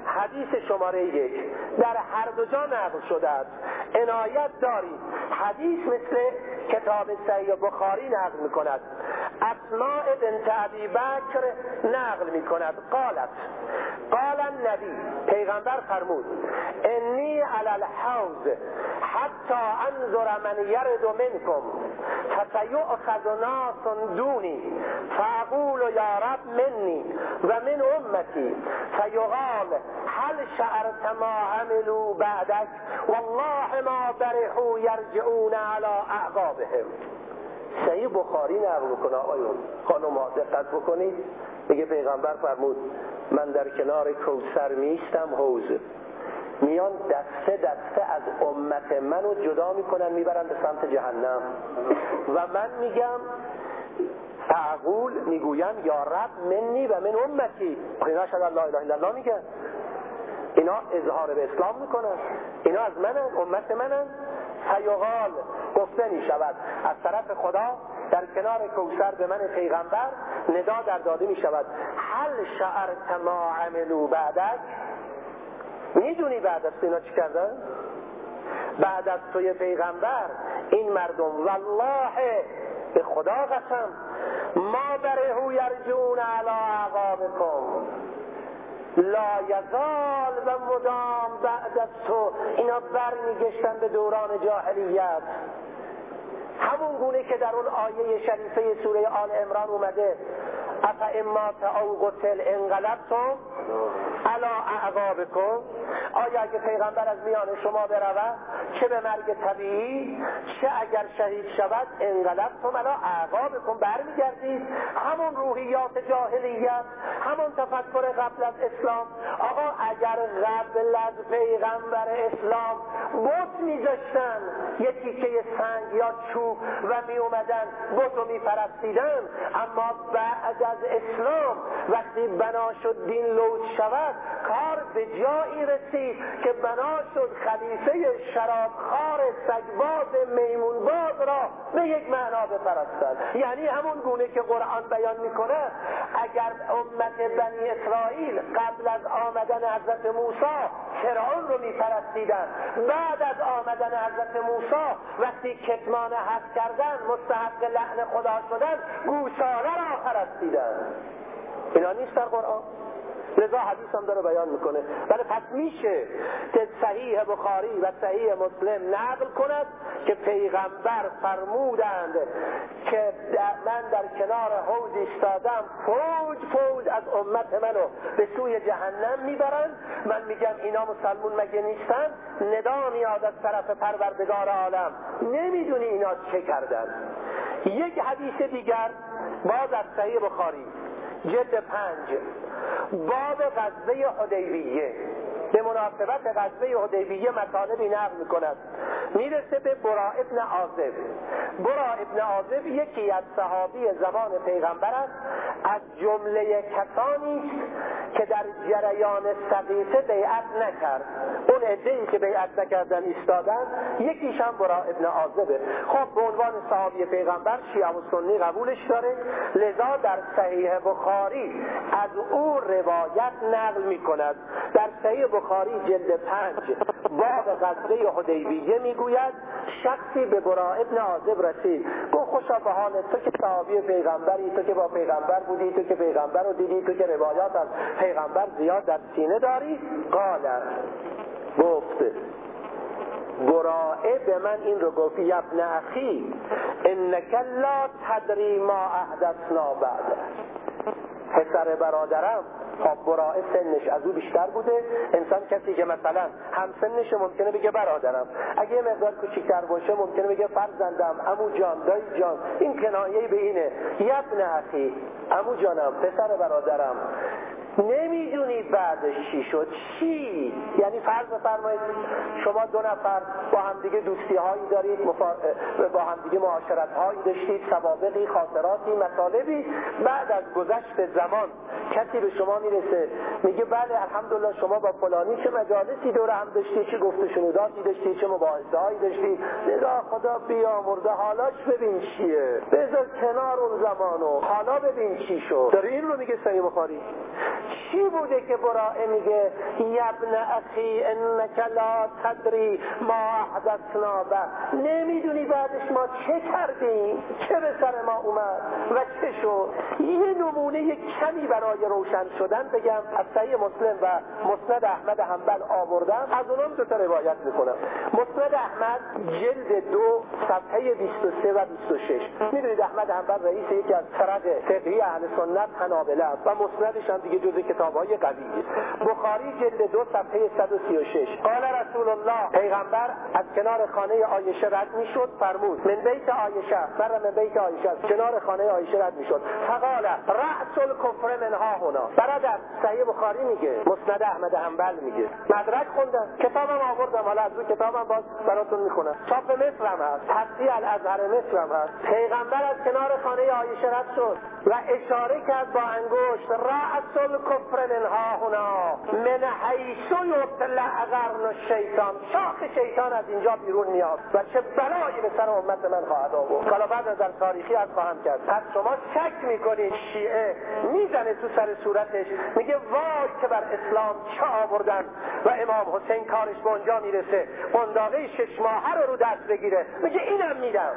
حدیث شماره یک. در هر دو جا نقل شده است. عنایت دارید. حدیث مثل کتاب صحیح بخاری نقل می کند اسماء بنت ابی بکر نقل می کند قالت قال النبی پیغمبر فرمود انی علی الحوض حتی انظر من یرد منکم. فسیؤخذ ناس دونی فاقول یا رب منی و من امتی فیقال هل شعرت ما عملوا بعدک والله ما برحوا یرجعون على اعقابهم صحیح بخاری نقل کنه آیون خانم دقت بکنید. میگه پیغمبر فرمود من در کنار کوسر میستم حوزه میان دسته دسته از امت منو جدا می‌کنن می‌برن به سمت جهنم. و من میگم اعقول می‌گویم یا رب منی و من امتی. اینا شد الله اله الا الله میگن. اینا اظهار به اسلام می‌کنن. اینا از منن امت منن. فیقال گفته می شود از طرف خدا در کنار کوسر به من پیغمبر ندا در داده می شود هل شعرت ما عملو بعدک؟ می‌دونی بعد از اینا چی کردن؟ بعد از توی پیغمبر این مردم والله به خدا قسم ما برهو یرجون علی عقابکم لا یزال و مدام بعد از تو اینا برمیگشتن به دوران جاهلیت همون گونه که در اون آیه شریفه سوره آل امران اومده اف امات او قتل انقلبتم علا اعقابکم آیا اگه پیغمبر از میان شما برود؟ چه به مرگ طبیعی چه اگر شهید شود انقلبتم علا اعقابکم برمیگردید همون روحیات جاهلیت همون تفکر قبل از اسلام. آقا اگر قبل از پیغمبر اسلام بت میذاشتن یه تیکه سنگ یا چوب و می اومدن بت رو میپرستیدن. اما بعد از اسلام وقتی بنا شد دین لوت شود کار به جایی رسید که بنا شد خلیفه شرابخوار سگباز میمونباز را به یک معنا بپرستند. یعنی همون گونه که قرآن بیان می‌کنه اگر امت بنی اسرائیل قبل از آمدن حضرت موسی فرعون رو میپرستیدن بعد از آمدن حضرت موسی وقتی کتمان حق کردن مستحق لعن خدا شدن گوساله را پرستیدن اینا نیست در قرآن. لذا حدیث هم داره بیان می‌کنه. ولی پس میشه که صحیح بخاری و صحیح مسلم نقل کند که پیغمبر فرمودند که من در کنار حوض ایستادم فوج فوج از امت منو به سوی جهنم می‌برند. من میگم اینا مسلمون مگه نیستن؟ ندا میاد از طرف پروردگار عالم. نمی‌دونی اینا چه کردن. یک حدیث دیگر باز از صحیح بخاری جلد پنج. باب غزوه حدیبیه. به مناسبت غزوه حدیبیه مطالبی نقل می کند می‌رسه به برا ابن عازب. برا ابن عازب یکی از صحابی زمان پیغمبر است. از جمله کسانی که در جریان سقیفه بیعت نکرد. اون عده که بیعت نکردن ایستادن یکیش هم برا ابن عازبه. خب به عنوان صحابی پیغمبر شیعه و سنی قبولش داره. لذا در صحیح بخاری از او روایت نقل می کند در صحیح بخاری جلد پنج باب غزوه حدیبیه می‌گوید شخصی به برا ابن عازب رسید. گفت خوشا به حال تو که صحابی پیغمبری تو که با پیغمبر بودی تو که پیغمبر رو دیدی تو که روایات از پیغمبر زیاد در سینه داری؟ قال. گفت برائه به من این رو گفت یبن اخی انک لا تدری ما احدثنا بعد پسر برادرم خب برائه سنش از او بیشتر بوده. انسان کسی که مثلا هم سنش ممکنه بگه برادرم. اگه یه مقدار کوچیکتر باشه ممکنه بگه فرزندم امو جان دایی جان. این کنایه به اینه. یبن اخی امو جانم پسر برادرم. نمی‌دونی بعدش چی شد. چی؟ یعنی فرض بفرمایید شما دو نفر با همدیگه دوستی هایی دارید. با همدیگه معاشرت هایی داشتید سوابقی خاطراتی مطالبی. بعد از گذشت زمان کسی به شما می‌رسه میگه بله الحمدلله شما با فلانی چه مجالسی دور هم داشتی چه گفت شنوداتی داشتی چه مباحثه هایی داشتی. نگاه خدا بیامرده حالاش ببین چیه. بذار کنار اون زمانو حالا ببین چی شد. داره این رو میگه سعی بخاری. چی بوده که برائه میگه؟ یبن اخی انک لا تدری ما احدثنا به. نمی‌دونی بعدش ما چه کردیم؟ چه به سر ما اومد؟ و چه شد؟ یه نمونه کمی برای روشن شدن بگم. از صحیح مسلم و مسند احمد حنبل آوردم. از اونم دو تا روایت می‌کنم. مسند احمد جلد دو صفحه 23 و 26 می‌دونید احمد حنبل رئیس یکی از فرق فقهی اهل سنت حنابله است و مسندش هم دیگه جز کتابهای قوی بخاری جلد دو صفحه 136 قال رسول الله. پیغمبر از کنار خانه آیشه رد می‌شد فرمود من بیت آیشه بر من بیت آیشه کنار خانه آیشه رد می‌شد. فقال رأس الکفر منها هنا. برادر صحیح بخاری میگه مسند احمد حنبل میگه. مدرک خوندم کتابم آوردم حالا از اون کتابم باز براتون می‌خونم. چاپ مصر هم هست تصدیح الازهر مصر هم هست. پیغمبر از کنار خانه آیشه رد شد و اشاره کرد با انگشت رأس الکفر منها هنا من حیث یطلع قرن شیطان. شاخ شیطان از اینجا بیرون میاد و چه بلایی به سر امت من خواهد آورد. حالا بعد از تاریخی از خواهم کرد. پس شما شک می‌کنید شیعه می‌زنه تو سر صورتش. میگه وای که بر اسلام چه آوردن و امام حسین کارش به اونجا می‌رسه. قنداقه شش ماهه رو رو دست بگیره. میگه اینم میدم.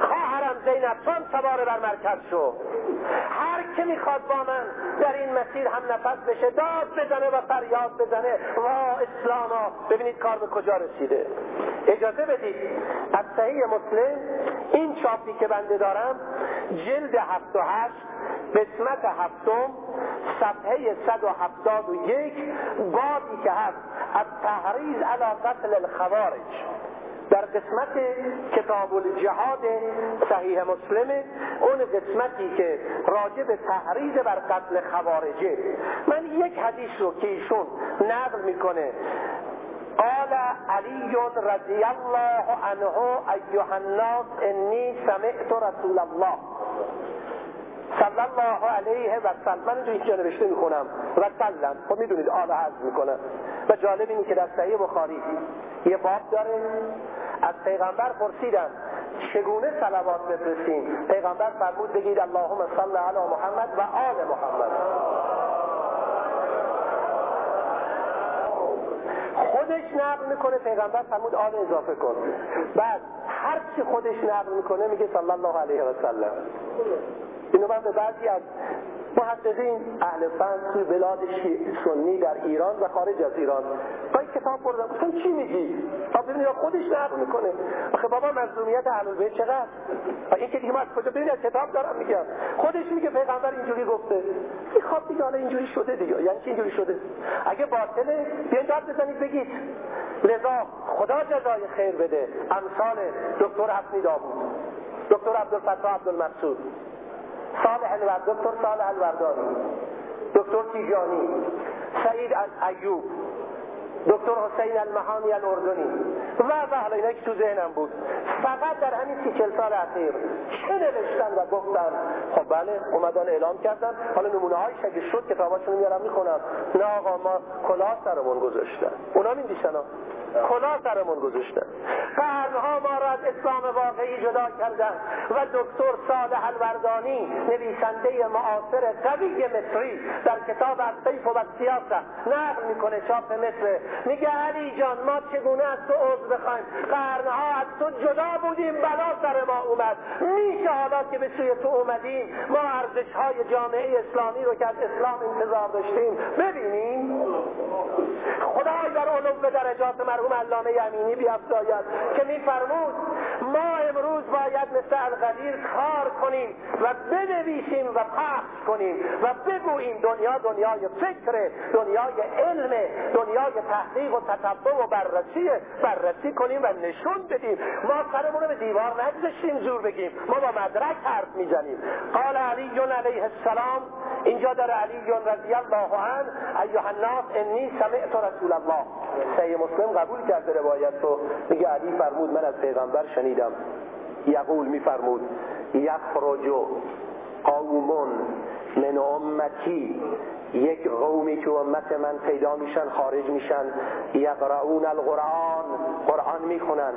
خواهرم زینب تو هم سوار بر مرکز شو. هر که می‌خواد با من در این مسیر هم نفس بشه داد بزنه و فریاد بزنه. و اسلاما ببینید کار به کجا رسیده. اجازه بدید از صحیح مسلم این چاپی که بنده دارم جلد هفت و هشت قسمت هفتم صفحه 171 بابی که هست از تحریز علی قتل الخوارج. در قسمت کتاب الجهاد صحیح مسلمه اون قسمتی که راجع به تحریز بر قتل خوارجه من یک حدیث رو که ایشون نقل می‌کنه. قال علی رضی الله عنه ایها الناس انی سمعت رسول الله. صلی الله علیه و سلم. من اینجا نوشته می‌کنم و سلم خب می‌دونید آل عرض می‌کنم و جالب اینه که در صحیح بخاری یه باب داره. از پیغمبر پرسیدن. چگونه صلوات بفرستیم؟ پیغمبر فرمود بگید اللهم صل علی محمد و آل محمد. خودش نقل می‌کنه پیغمبر فرمود آل اضافه کن. بعد هر چی خودش نقل می‌کنه میگه صلی الله علیه و سلم. اینو من به بعضی از محققین اهل فن توی بلاد سنی در ایران و خارج از ایران. با کتاب بردم گفتم چی میگی؟ تا ببینید خودش نقل می‌کنه. آخه بابا مظلومیت اهل بیت چقدر؟ و این که دیگه ما از کجا ببینید کتاب دارم میگم. خودش میگه پیغمبر اینجوری گفته. این خواب دیگه حالا اینجوری شده دیگه. یعنی چی اینجوری شده؟ اگه باطله بیاین داد بزنید بگید. لذا خدا جزای خیر بده. امثال دکتر حسنی داوود دکتر عبدالفتاح عبدالمقصود صالح الورد دکتر صالح الوردانی دکتر تیجانی سعید ایوب دکتر حسین المحامی الاردنی. و حالا اینا که تو ذهنم بود. فقط در همین سی چل سال اخیر چه نوشتن و گفتن؟ خب بله اومدن اعلام کردن. حالا نمونه های شکل شد کتاباشون میارم می‌خونم. نه آقا ما کلاه سرمون گذاشتن. اونا میدیشن ها. کلا سرمون گذاشتن. قرنها ما را از اسلام واقعی جدا کردن و دکتر صالح الوردانی نویسنده معاصر قوی مصری در کتاب از سیف و سیاست نقل می‌کنه چاپ مصر. میگه علی جان ما چگونه از تو بخوایم. قرنها از تو جدا بودیم بلا سر ما اومد. میشه حالا که به سوی تو اومدیم ما ارزش های جامعه اسلامی رو که از اسلام انتظار داشتیم ببینیم. خدای در به درجات مرحوم علامه یمینی بیافزاید که میفرمود ما امروز باید مثل القدیر کار کنیم و بنویسیم و پخش کنیم و بگوییم دنیا دنیای فکر دنیای علم دنیای تحقیق و تطبع و بررسی بررسی کنیم و نشون بدیم. ما سرمون به دیوار نگذاشتیم زور بگیم. ما با مدرک حرف می‌زنیم. قال علی علیه السلام اینجا در علی رضی الله عنه ایها الناس انی سمعت رسول الله. صحیح مسلم قبول کرده روایت رو. میگه علی فرمود من از پیغمبر شنیدم. یقول میفرمود یخرج قومون من امتی یک قومی که امت من پیدا میشن خارج میشن. یقرؤون القرآن قرآن می‌خونن.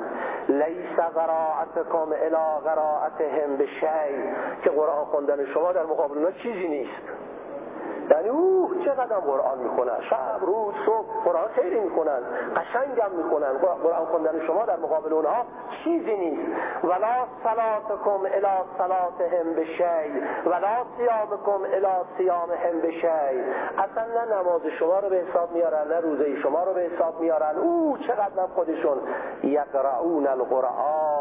لیس قراءتکم الی قراءتهم بشی که قرآن خوندن شما در مقابل اونا چیزی نیست. یعنی اوه چقدر قرآن می‌خونن. شب روز صبح قرآن خیلی می‌خونن. قشنگم می‌خونن. قرآن خوندن شما در مقابل اونها چیزی نیست. ولا صلاتکم الی صلاتهم بشی. ولا صیامکم الی صیامهم بشی. اصلا نه نماز شما رو به حساب میارن نه روزه شما رو به حساب میارن. او چقدر خودشون یقرؤون القرآن.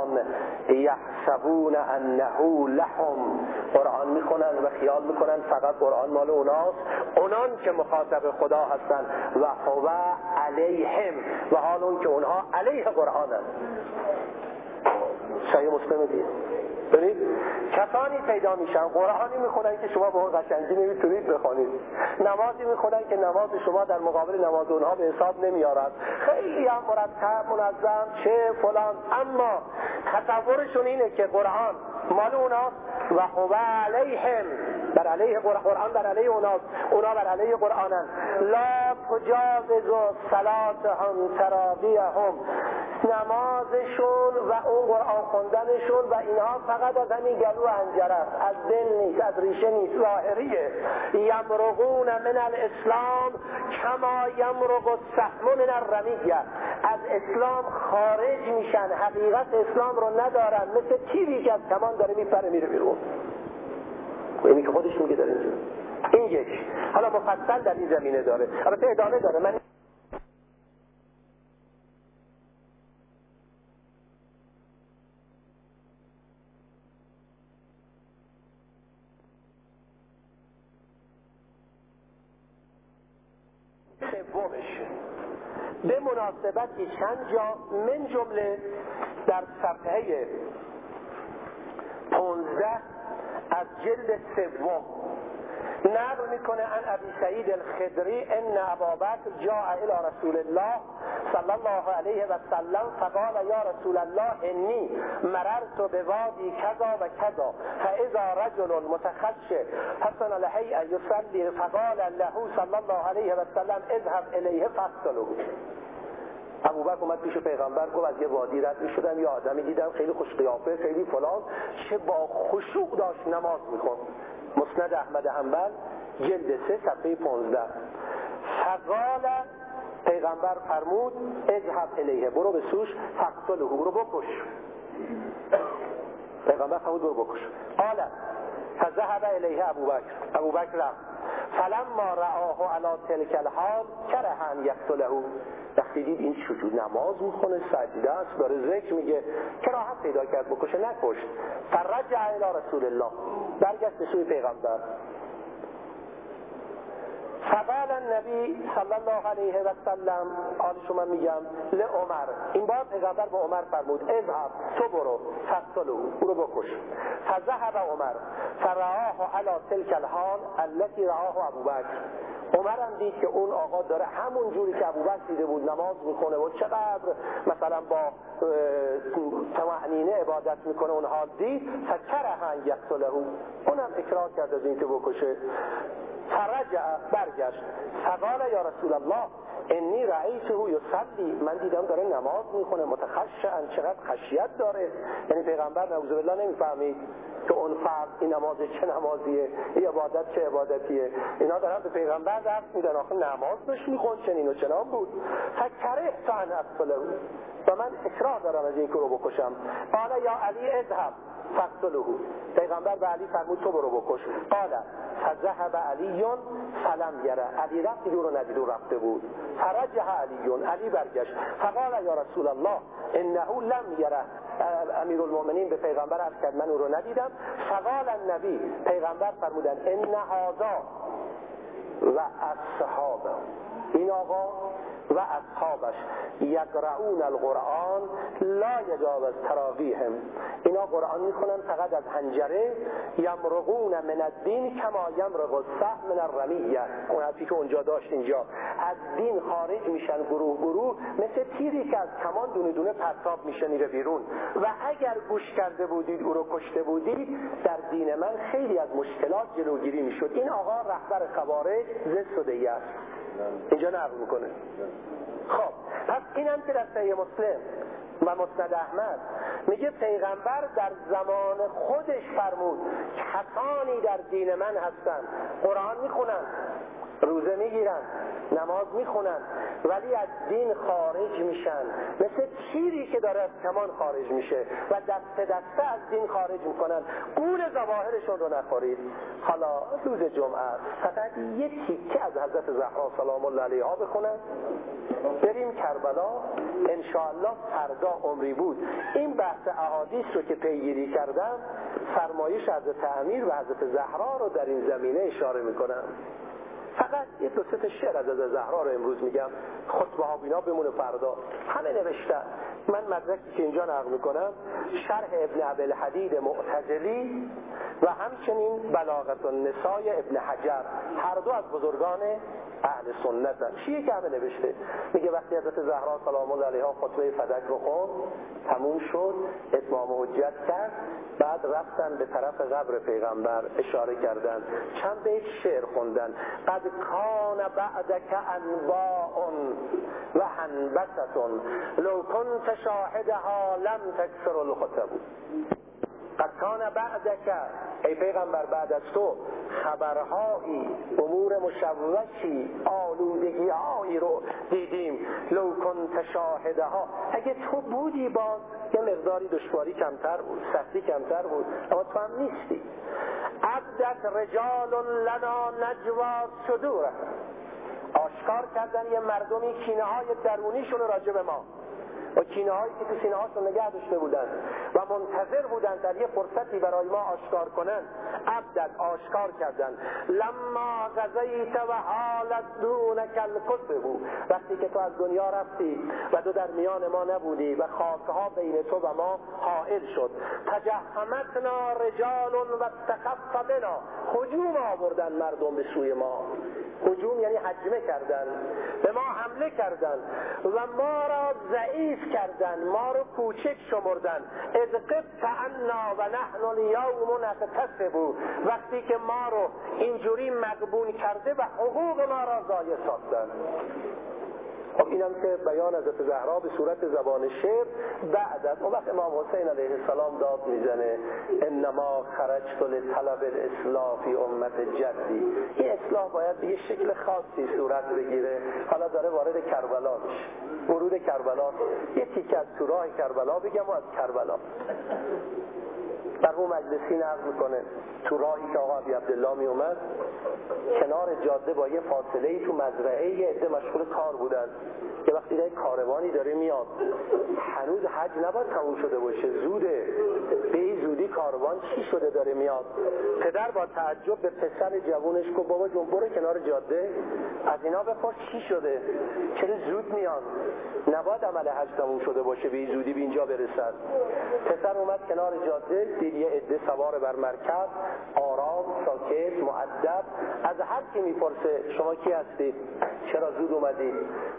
یحسبون انه لهم قرآن می‌خونن و خیال می‌کنن فقط قرآن مال اوناست. اونان که مخاطب خدا هستند و هو علیهم. و حال اون که اونها علیه قرآن هست صحیح مسلم دیگه ببینید کسانی پیدا میشن قرآنی می‌خونن که شما به اون قشنگی نمی‌تونید بخونید. نمازی می‌خونن که نماز شما در مقابل نماز اونها به حساب نمیارد. خیلی هم مرتب منظم چه فلان. اما تصورشون اینه که قرآن مال اوناست و هو علیهم بر علیه قرآن بر علیه اوناست. اونا بر علیه قرآنن. لا تجاوز صلاتهم تراویهم نمازشون و اون قرآن خوندنشون و اینها فقط از همین گلو انجره از دل نیست از ریشه نیست ظاهریه. یمرقون من الاسلام کما یمرق السهم من الرمیه. از اسلام خارج میشن حقیقت اسلام رو ندارن. مثل تیری که از کمان داره میپره میره بیرون. اینی که خودش میگه داره اینجا این یک. حالا مفصل در این زمینه داره. البته ادامه داره. من سومش. به مناسبتی چند جا من جمله در صفحه 15 از جلد سوم نقل می‌کنه ان ابی سعید الخدری ان ابابکر جاء الى رسول الله صلی الله علیه و سلم فقال یا رسول الله انی مررت به وادی کذا و کذا فاذا رجل متخش حسن الهیئه یصلی فقال له صلی الله علیه و سلم اذهب الیه فاقتله ابو بکر اومد پیش پیغمبر گفت از یه وادی رد می شدم یه آدمی دیدم خیلی خوش قیافه خیلی فلان چه با خشوع داشت نماز میخون مسند احمد حنبل جلد سه صفحه 15 فقال پیغمبر فرمود اذهب الیه برو به سوش فقتله برو بکش. پیغمبر فرمود برو بکش. قال فذهب الیه ابو بکر. ابو بکر رفت. فلما رآه علی تلک الحال کره ان یقتله. وقتی دید این شجود نماز می‌خونه سجده است داره ذکر میگه. کراهت پیدا کرد بکشه نکشت. فرجع الی رسول الله. برگشت سوی پیغمبر. فقال النبی صلی الله علیه و سلم حال شما میگم عمر. این بار پیغمبر به عمر فرمود اذهب تو برو فقتلو برو بکش. فذهب عمر فرعاه علی تلک الحال التي ابو بکر عمر هم دید که اون آقا داره همون جوری که ابوبکر دیده بود نماز می‌کنه و چقدر مثلا با تمعنینه عبادت می‌کنه اون حال دید فکره یقتله اونم اکرار کرد از اینکه بکشه. فرجع برگشت. فقال یا رسول الله انی رئیسه یصلی. من دیدم داره نماز می‌خونه. متخشعا. چقدر خشیت داره. یعنی پیغمبر نعوذ بالله نمی‌فهمید که اون فرد این نماز چه نمازیه این عبادت چه عبادتیه. اینا دارن به پیغمبر درس میدن. آخه نماز داشت می‌خوند چنین و چنان بود. فکره تا ان و من اکراه دارم از این که رو بکشم. قال یا علی اذهب فقتله پیغمبر به علی فرمود تو برو بکش. قال فذهب علی فلم یره. علی رفت دور رو ندید رفته بود. فرجه علی علی برگشت. فقال یا رسول الله انه لم یره. امیر المؤمنین به پیغمبر عرض کرد من او رو ندیدم فقال النبی پیغمبر فرمودن ان هذا و اصحابه. این آقا و اصحابش یقرعون القرآن لا یجاوز تراویهم اینا قرآن می‌خونن فقط از هنجره یمرقون من الدین کما یمرق السهم من الرمیه. اون حرفی که اونجا داشت اینجا. از دین خارج میشن گروه گروه. مثل تیری که از کمان دونه دونه پرتاب میشه میره بیرون. و اگر گوش کرده بودید او رو کشته بودید در دین من خیلی از مشکلات جلوگیری می‌شد. این آقا رهبر خوارج زد است. اینجا نقل می‌کنه. خب پس اینم که در صحیح مسلم و مسند احمد میگه پیغمبر در زمان خودش فرمود کسانی در دین من هستن قرآن می‌خونن. روزه می‌گیرن نماز می‌خونن ولی از دین خارج میشن. مثل تیری که داره از کمان خارج میشه و دست دسته از دین خارج می‌کنن. گول زواهرشون رو نخورید. حالا روز جمعه فقط یه تیکه از حضرت زهرا سلام الله علیها بخونن. بریم کربلا. انشاءالله فردا عمری بود. این بحث احادیث رو که پیگیری کردم فرمایش حضرت امیر و حضرت زهرا رو در این زمینه اشاره می‌کنم. فقط یه دو سه شعر از زهرا رو امروز میگم. خطبه ها بینا بمونه فردا. همه نوشتن من مدرکی که اینجا نقل می‌کنم شرح ابن عبل حدید معتزلی و همچنین بلاغت النسای ابن حجر. هر دو از بزرگان اهل سنت شیعه که همه نوشته؟ میگه وقتی حضرت زهرا سلام الله علیها خطبه فدک رو خون تموم شد اتمام حجت کرد بعد رفتن به طرف قبر پیغمبر اشاره کردن. چند بیت شعر خوندن. قد کان بعدک انباء و هنبتتون لو کنت شاهدها لم تکسر الخطب. قد کان بعدک. ای پیغمبر بعد از تو خبرهایی امور مشوشی آلودگی هایی رو دیدیم. لو کنت ها اگه تو بودی باز یه مقداری دشواری کمتر بود سختی کمتر بود. اما تو هم نیستی. عبدت رجال لنا نجوا صدوره آشکار کردن یه مردمی کینه های درونیشون راجع به ما. و کینه هایی که تو سینه هاشون نگه داشته بودن و منتظر بودن در یه فرصتی برای ما آشکار کنن عبدت آشکار کردن. لما غزیت و حالت دون کل بود وقتی که تو از دنیا رفتی و تو در میان ما نبودی و خاکها بین تو و ما حائل شد. تجهمتنا رجال و تخف بنا. خجوم آوردن مردم به سوی ما. هجوم یعنی حجمه کردن. به ما حمله کردن. و ما را ضعیف کردن. ما رو کوچک شمردن. از قبت عنا و نحن اليوم نقتصبو وقتی که ما رو اینجوری مقبون کرده و حقوق ما را ضایع ساختن. خب اینم که بیان از زهرا به صورت زبان شعر بعد از اون وقت امام حسین علیه السلام داد می‌زنه انما خرجت لطلب الاصلاح فی امت جدی. این اصلاح باید به یه شکل خاصی صورت بگیره. حالا داره وارد کربلا میشه. ورود کربلا. یه تیکه از تو راه کربلا بگم و از کربلا. اون مجلسی نقل می‌کنه. تو راهی که آقا عبی عبدالله می اومد کنار جاده با یه فاصله ای تو مزرعه یه عده مشغول کار بودن. که وقتی دیگه کاروانی داره میاد. هنوز حج نباید تموم شده باشه. زوده. به زودی کاروان چی شده داره میاد؟ پدر با تعجب به پسر جوونش گفت بابا جون برو کنار جاده. از اینا بپرس چی شده. چرا زود میان؟ نباید عمل حج تموم شده باشه به زودی به اینجا برسد. پسر اومد کنار جاده. دید یه عده سوار بر مرکب. آرام ساکت معدب از هر کی می‌پرسه شما کی هستید چرا زود اومدید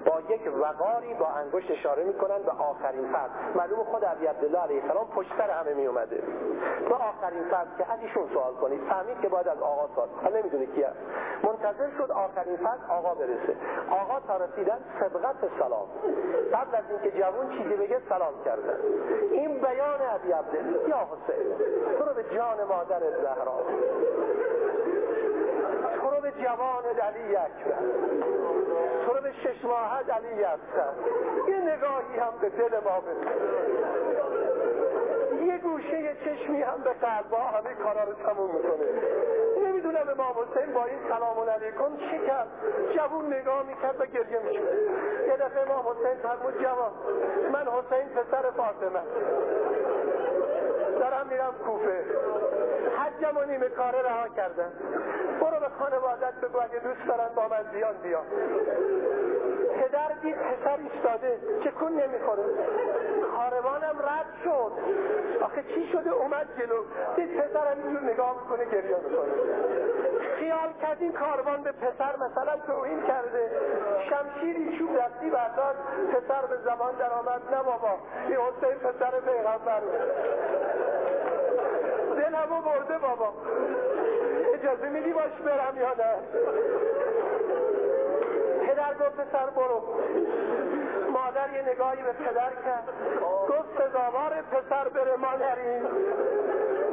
با یک وقاری با انگشت اشاره می‌کنن به آخرین فرد. معلوم خود عبی عبدالله علیه السلام پشت سر همه می اومده به آخرین فرد که از ایشون سوال کنید فهمید که باید از آقا سوال حالا نمی‌دونه کی هست منتظر شد آخرین فرد آقا برسه. آقا تا رسیدن سبقت سلام. قبل از اینکه جوون چیزی بگه سلام کردن. این بیان عبی عبدالله. یا حسین. تو رو به جان مادر زهرا. تو جوان علی اکبر تو به شش ماهد علی هستم یه نگاهی هم به دل ما بده. یه گوشه یه چشمی هم به قلبا همه کارا رو تموم می‌کنه. نمی‌دونم امام حسین با این سلام علیکم چی کرد. جوون نگاه می‌کرد و گریه می‌کرد یه دفعه امام حسین فرمود جوان من حسین پسر فاطمه. دارم میرم کوفه. حجم و نیمه کاره رها کردن. برو به خانوادت بگو اگه دوست دارن با من بیان بیان. پدر دید پسر ایستاده. چکون نمی‌خوره. کاروانم رد شد. آخه چی شده؟ اومد جلو. دید پسرم اینجور نگاه می‌کنه گریه می‌کنه. خیال کرد این کاروان به پسر مثلا توهین کرده. شمشیری چوب دستی برداشت پسر به زمان در آمد نه بابا این حسین پسر پیغمبر. دلمو برده بابا. اجازه میدی باش برم یا نه؟ پدر گفت پسر برو. مادر یه نگاهی به پدر کرد. گفت سزاوار پسر بره ما نریم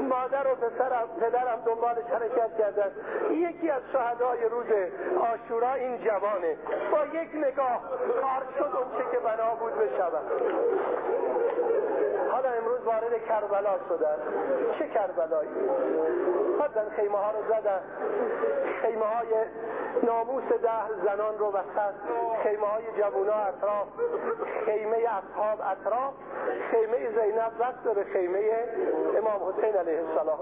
مادر و پسرم پدرم دنبالش حرکت کردن. یکی از شهدای روز آشورا این جوانه. با یک نگاه کار شد اون که بنا بود بشود. حالا امروز وارد کربلا شدن چه کربلایی؟ خودن خیمه ها رو زدن. خیمه های ناموس ده زنان رو وسط. خیمه های جوونا اطراف. خیمه اصحاب اطراف. خیمه زینب وقت به خیمه امام حسین علیه السلام.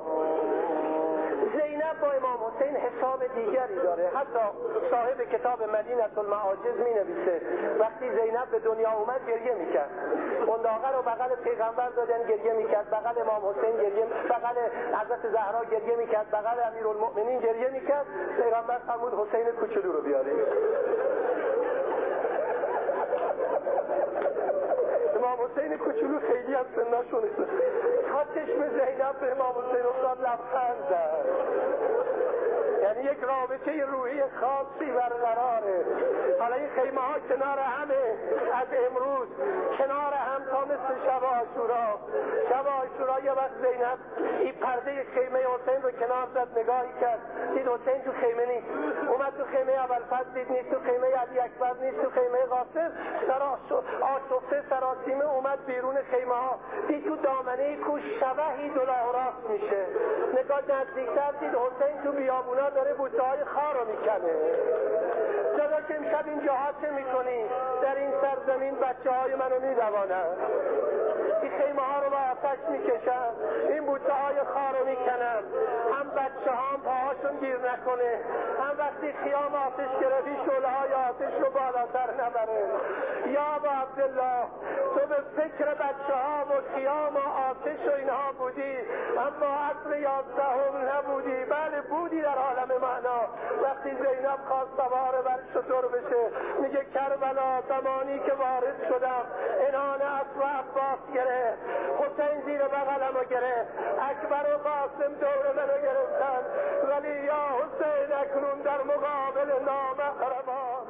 زینب با امام حسین حساب دیگری داره. حتی صاحب کتاب مدینت المعاجز می نویسه وقتی زینب به دنیا اومد گریه می‌کرد. انداغه رو بغل پیغمبر دادن گریه می‌کرد. بغل امام حسین گریه بغل حضرت زهرا گریه می‌کرد. بغل المؤمنین گریه می‌کرد. پیغمبر فرمود حسین کوچولو رو بیارید. امام حسین کوچولو خیلی از سنشون تا چشم زینب به امام حسین افتاد لبخند زد. یعنی یک رابطه روحی خاصی برقراره. حالا این خیمه ها کنار همه. از امروز کنار هم تا مثل شب آشورا. شب آشورا یه وقت زینب این پرده خیمه حسین رو کنار زد نگاهی کرد. دید حسین تو خیمه نیست. اومد تو خیمه اول فضل دید نیست تو خیمه علی اکبر نیست تو خیمه قاسم آشفته سراسیمه اومد بیرون خیمه ها دید تو دامنه کوش شبهی دلاه راست میشه. نگاه نزدیکتر دید حسین تو بیابونا داره بوته های خار رو می‌کنه. که امشب این جاها چه می‌کنی در این سرزمین بچه های منو میدوانن این خیمه ها رو با آتش می‌کشن. این بوته های خار رو می‌کنن. هم بچه هم پاهاشون گیر نکنه. هم وقتی خیام آتش گرفی شله های آتش رو بالاتر نبره. یا با عبدالله تو به فکر بچه ها و خیام و آتش و اینها بودی اما عصر یازدهم نبودی. بله بودی در عالم معنا. وقتی زینب خواست سوار بر شطور بشه میگه کربلا زمانی که وارد شدم انان اصل عباس گرفت. حسین زیر بغلم گرفت. اکبر و قاسم دور منو گرفتن. ولی یا حسین اکنون در مقابل نامحرمان